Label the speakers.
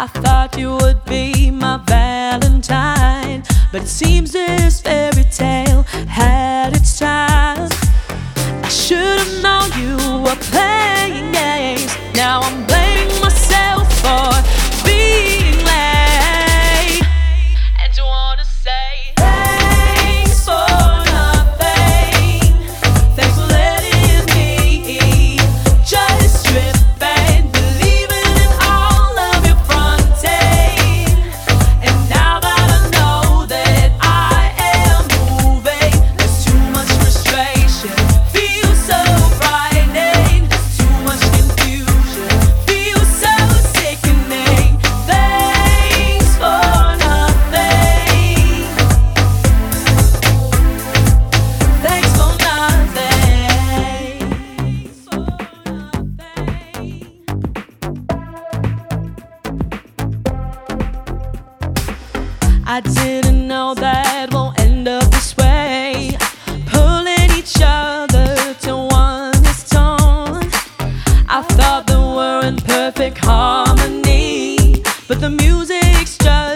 Speaker 1: I thought you would be my Valentine, but it seems this very I didn't know that we'll end up this way, pulling each other to one. I thought that we're in perfect harmony, but the music's just.